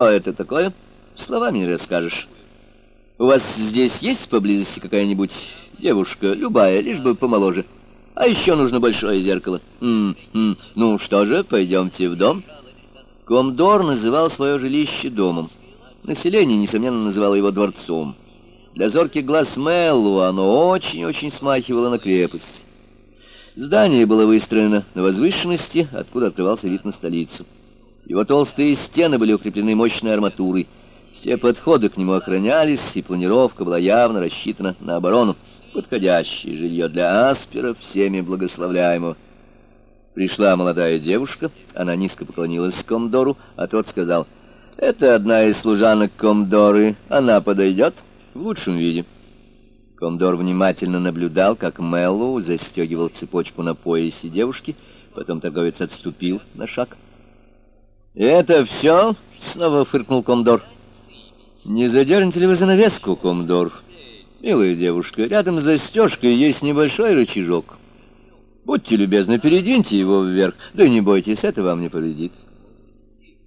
А это такое? Словами не расскажешь. У вас здесь есть поблизости какая-нибудь девушка, любая, лишь бы помоложе? А еще нужно большое зеркало. М -м, ну что же, пойдемте в дом. Комдор называл свое жилище домом. Население, несомненно, называло его дворцом. Для зорких глаз Меллу оно очень-очень смахивало на крепость. Здание было выстроено на возвышенности, откуда открывался вид на столицу. Его толстые стены были укреплены мощной арматурой. Все подходы к нему охранялись, и планировка была явно рассчитана на оборону. Подходящее жилье для аспера, всеми благословляемого. Пришла молодая девушка, она низко поклонилась комдору, а тот сказал, «Это одна из служанок комдоры, она подойдет в лучшем виде». Комдор внимательно наблюдал, как Мэллоу застегивал цепочку на поясе девушки, потом торговец отступил на шаг. «Это все?» — снова фыркнул Комдор. «Не задернете ли вы занавеску, Комдор?» «Милая девушка, рядом с застежкой есть небольшой рычажок. Будьте любезны, передвиньте его вверх, да не бойтесь, это вам не повредит».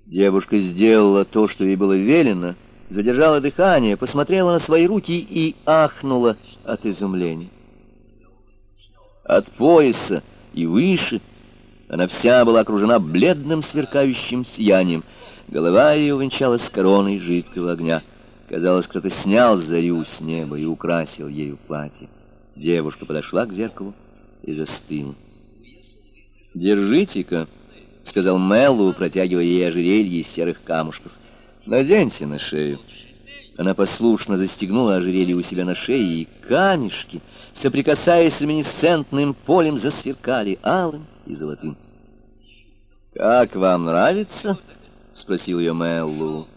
Девушка сделала то, что ей было велено, задержала дыхание, посмотрела на свои руки и ахнула от изумления. От пояса и выше — она вся была окружена бледным сверкающим сиянием. Голова ее увенчалась короной жидкого огня. Казалось, кто-то снял зарю с неба и украсил ею платье. Девушка подошла к зеркалу и застыла. «Держите-ка», — сказал Мэллоу, протягивая ей ожерелье из серых камушков. «Наденьте на шею». Она послушно застегнула ожерелье у себя на шее, и камешки, соприкасаясь с люминесцентным полем, засверкали алым и золотым. «Как вам нравится?» — спросил ее Мэллу.